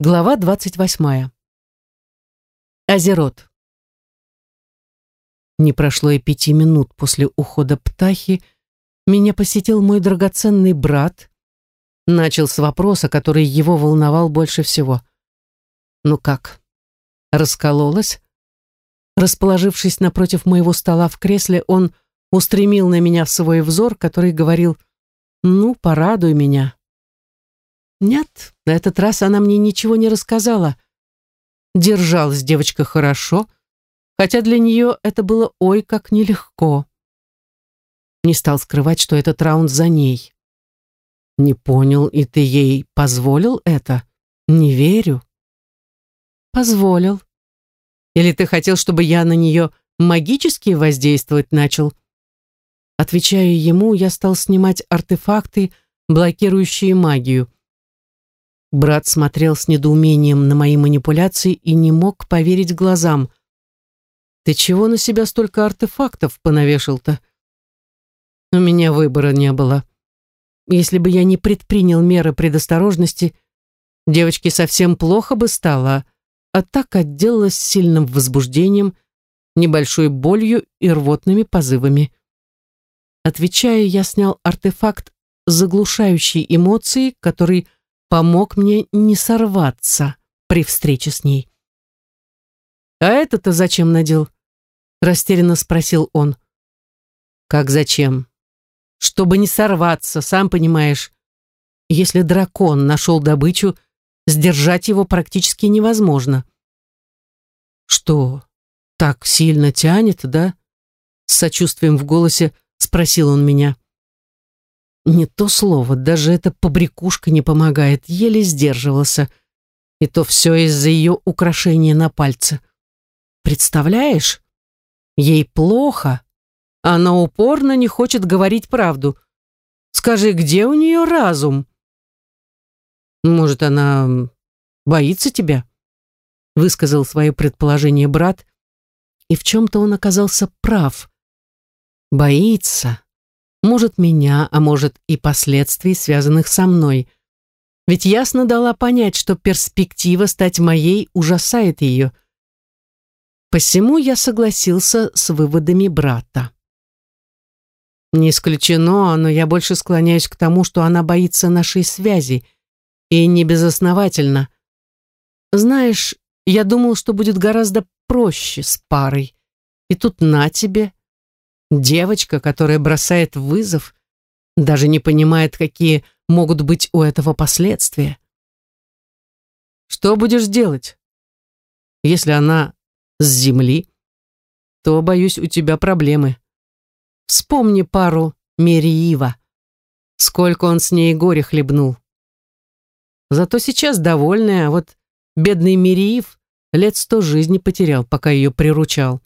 Глава 28. Азерот. Не прошло и пяти минут после ухода птахи, меня посетил мой драгоценный брат, начал с вопроса, который его волновал больше всего. «Ну как?» Раскололась? Расположившись напротив моего стола в кресле, он устремил на меня свой взор, который говорил «Ну, порадуй меня». Нет, на этот раз она мне ничего не рассказала. Держалась девочка хорошо, хотя для нее это было ой как нелегко. Не стал скрывать, что этот раунд за ней. Не понял, и ты ей позволил это? Не верю. Позволил. Или ты хотел, чтобы я на нее магически воздействовать начал? Отвечая ему, я стал снимать артефакты, блокирующие магию. Брат смотрел с недоумением на мои манипуляции и не мог поверить глазам. «Ты чего на себя столько артефактов понавешал-то?» «У меня выбора не было. Если бы я не предпринял меры предосторожности, девочке совсем плохо бы стало, а так отделалась сильным возбуждением, небольшой болью и рвотными позывами». Отвечая, я снял артефакт, заглушающий эмоции, который помог мне не сорваться при встрече с ней. «А это-то зачем надел?» — растерянно спросил он. «Как зачем?» «Чтобы не сорваться, сам понимаешь. Если дракон нашел добычу, сдержать его практически невозможно». «Что, так сильно тянет, да?» С сочувствием в голосе спросил он меня. Не то слово, даже эта побрякушка не помогает, еле сдерживался. И то все из-за ее украшения на пальце. Представляешь? Ей плохо. Она упорно не хочет говорить правду. Скажи, где у нее разум? Может, она боится тебя? Высказал свое предположение брат, и в чем-то он оказался прав. Боится может, меня, а может и последствий, связанных со мной. Ведь ясно дала понять, что перспектива стать моей ужасает ее. Посему я согласился с выводами брата. Не исключено, но я больше склоняюсь к тому, что она боится нашей связи, и не безосновательно. Знаешь, я думал, что будет гораздо проще с парой. И тут на тебе, Девочка, которая бросает вызов, даже не понимает, какие могут быть у этого последствия. Что будешь делать? Если она с земли, то, боюсь, у тебя проблемы. Вспомни пару Мериива. Сколько он с ней горе хлебнул. Зато сейчас довольная, а вот бедный Мериев лет сто жизни потерял, пока ее приручал.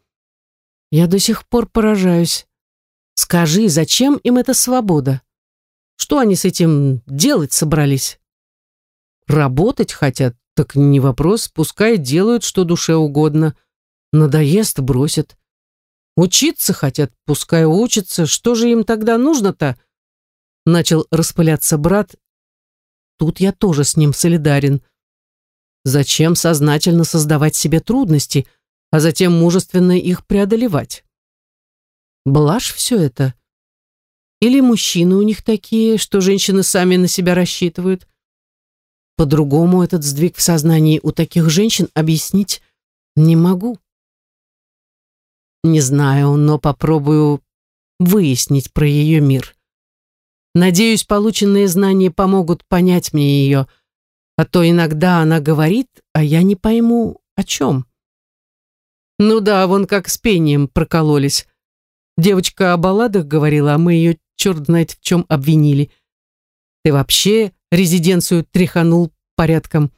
Я до сих пор поражаюсь. Скажи, зачем им эта свобода? Что они с этим делать собрались? Работать хотят, так не вопрос, пускай делают, что душе угодно. Надоест, бросят. Учиться хотят, пускай учатся. Что же им тогда нужно-то? Начал распыляться брат. Тут я тоже с ним солидарен. Зачем сознательно создавать себе трудности – а затем мужественно их преодолевать. Блажь все это? Или мужчины у них такие, что женщины сами на себя рассчитывают? По-другому этот сдвиг в сознании у таких женщин объяснить не могу. Не знаю, но попробую выяснить про ее мир. Надеюсь, полученные знания помогут понять мне ее, а то иногда она говорит, а я не пойму, о чем. Ну да, вон как с пением прокололись. Девочка о балладах говорила, а мы ее черт знает в чем обвинили. Ты вообще резиденцию тряханул порядком.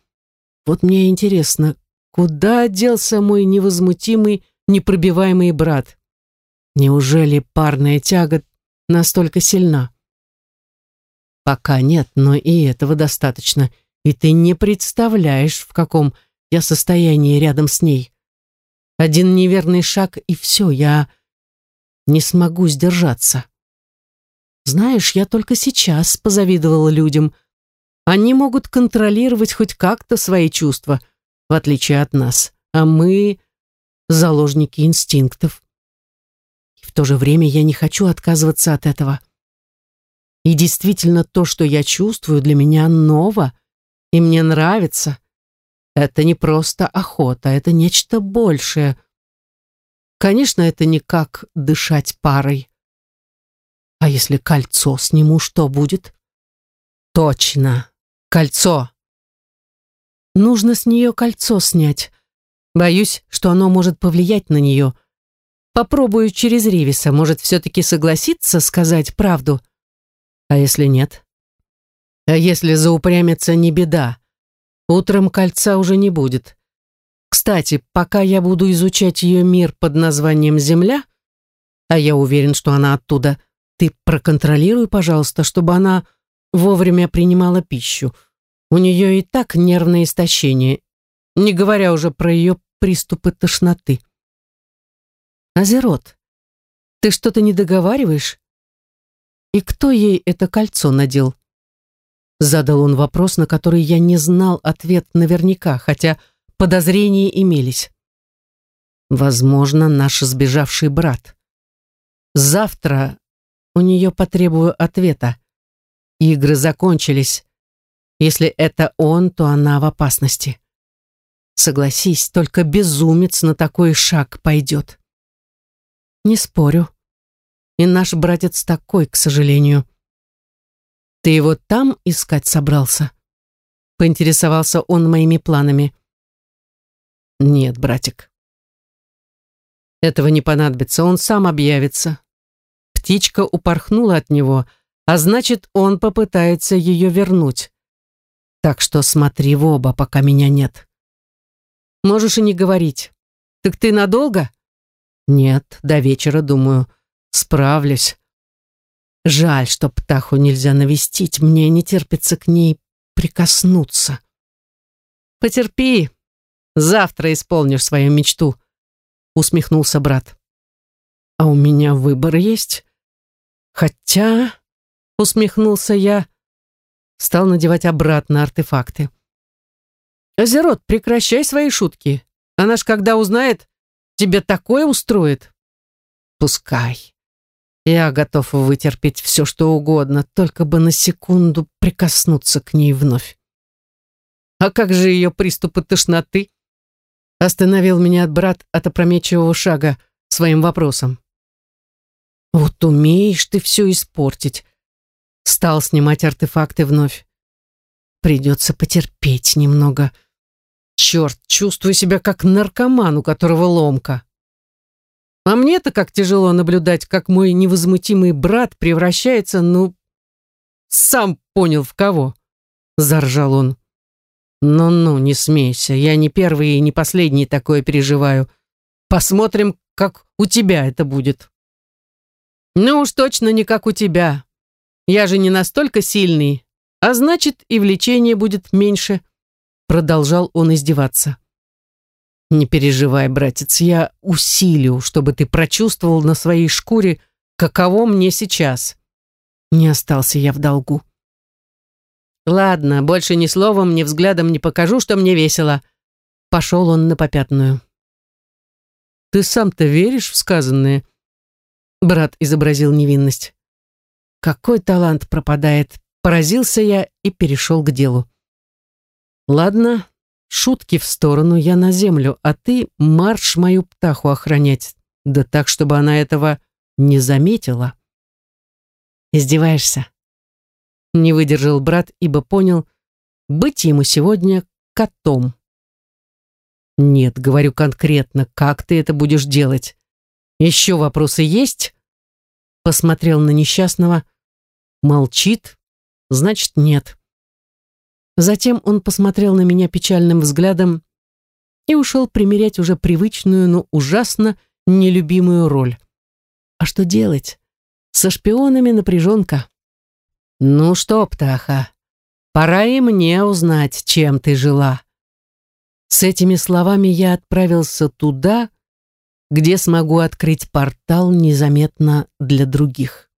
Вот мне интересно, куда делся мой невозмутимый, непробиваемый брат? Неужели парная тяга настолько сильна? Пока нет, но и этого достаточно. И ты не представляешь, в каком я состоянии рядом с ней. Один неверный шаг, и все, я не смогу сдержаться. Знаешь, я только сейчас позавидовала людям, Они могут контролировать хоть как-то свои чувства, в отличие от нас, а мы — заложники инстинктов. И в то же время я не хочу отказываться от этого. И действительно, то, что я чувствую, для меня ново, и мне нравится. Это не просто охота, это нечто большее. Конечно, это не как дышать парой. А если кольцо сниму, что будет? Точно, кольцо. Нужно с нее кольцо снять. Боюсь, что оно может повлиять на нее. Попробую через Ривиса, может, все-таки согласиться сказать правду. А если нет? А если заупрямится, не беда. Утром кольца уже не будет. Кстати, пока я буду изучать ее мир под названием Земля, а я уверен, что она оттуда, ты проконтролируй, пожалуйста, чтобы она вовремя принимала пищу. У нее и так нервное истощение, не говоря уже про ее приступы тошноты. Азерот, ты что-то не договариваешь? И кто ей это кольцо надел? Задал он вопрос, на который я не знал ответ наверняка, хотя подозрения имелись. Возможно, наш сбежавший брат. Завтра у нее потребую ответа. Игры закончились. Если это он, то она в опасности. Согласись, только безумец на такой шаг пойдет. Не спорю. И наш братец такой, к сожалению. Ты его там искать собрался? Поинтересовался он моими планами. Нет, братик. Этого не понадобится, он сам объявится. Птичка упорхнула от него, а значит, он попытается ее вернуть. Так что смотри в оба, пока меня нет. Можешь и не говорить. Так ты надолго? Нет, до вечера, думаю. Справлюсь. Жаль, что птаху нельзя навестить, мне не терпится к ней прикоснуться. Потерпи, завтра исполнишь свою мечту, усмехнулся брат. А у меня выбор есть. Хотя, усмехнулся я, стал надевать обратно артефакты. Азерот, прекращай свои шутки. Она ж когда узнает, тебе такое устроит. Пускай. Я готов вытерпеть все, что угодно, только бы на секунду прикоснуться к ней вновь. А как же ее приступы тошноты? Остановил меня брат от опрометчивого шага своим вопросом. Вот умеешь ты все испортить. Стал снимать артефакты вновь. Придется потерпеть немного. Черт, чувствую себя как наркоман, у которого ломка. А мне-то как тяжело наблюдать, как мой невозмутимый брат превращается, ну, сам понял в кого, заржал он. Ну-ну, не смейся, я не первый и не последний такое переживаю. Посмотрим, как у тебя это будет. Ну уж точно не как у тебя. Я же не настолько сильный, а значит и влечение будет меньше, продолжал он издеваться. Не переживай, братец, я усилю, чтобы ты прочувствовал на своей шкуре, каково мне сейчас. Не остался я в долгу. Ладно, больше ни словом, ни взглядом не покажу, что мне весело. Пошел он на попятную. Ты сам-то веришь в сказанное? Брат изобразил невинность. Какой талант пропадает, поразился я и перешел к делу. Ладно, Шутки в сторону, я на землю, а ты марш мою птаху охранять. Да так, чтобы она этого не заметила. Издеваешься? Не выдержал брат, ибо понял, быть ему сегодня котом. Нет, говорю конкретно, как ты это будешь делать? Еще вопросы есть? Посмотрел на несчастного. Молчит, значит, нет. Затем он посмотрел на меня печальным взглядом и ушел примерять уже привычную, но ужасно нелюбимую роль. А что делать? Со шпионами напряженка. Ну что, птаха, пора и мне узнать, чем ты жила. С этими словами я отправился туда, где смогу открыть портал незаметно для других.